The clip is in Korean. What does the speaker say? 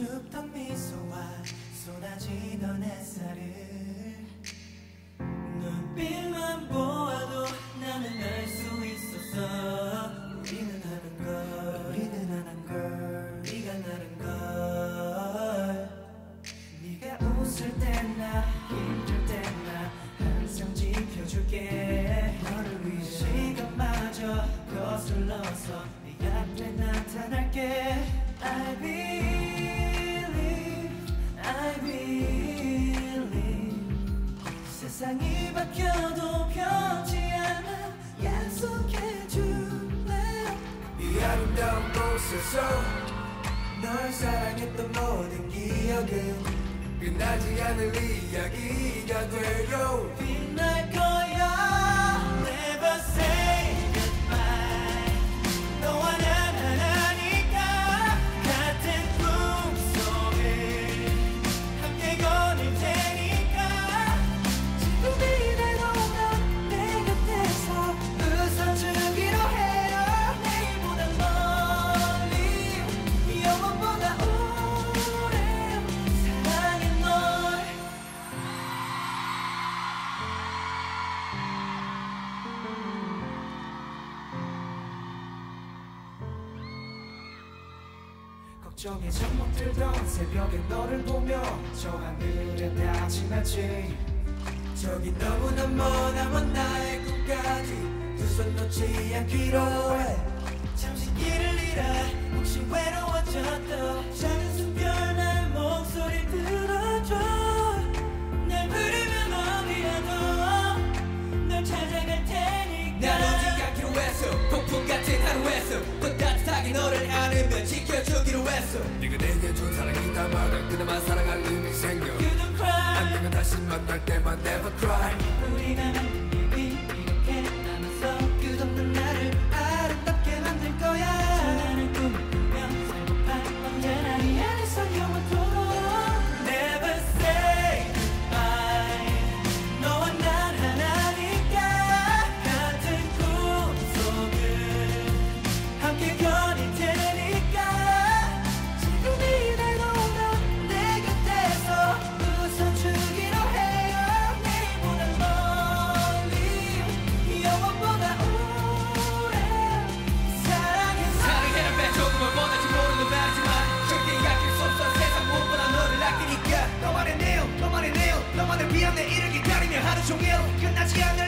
춥던 미소와 쏟아지던 햇살을 눈빛만 보아도 나는 알 수 있었어. 우리는 하는 걸 우리는 하는 걸 네가 나는 걸. 네가 웃을 때나 힘들 때나 항상 지켜줄게. 너를 위해 시간마저 거슬러서 네 앞에 나타날게. I believe 세상이 바뀌어도 변치 않아 약속해줄래? 이 아름다운 곳에서 널 사랑했던 모든 기억은 끝나지 않을 이야기가 돼요 걱정에 잠못 들던 새벽에 너를 보며 저 하늘에 다 지나치 저기 너무나 머나먼 나의 꿈까지 두 손 놓지 않기로 해. 잠시 길을 잃어 혹시 외로워져 네가 내게 준 사랑이 다 말아 그나마 사랑할 의미 생겨. 안 되면 다시 만날 때만 never cry. 우리가 종일 끝나지 않는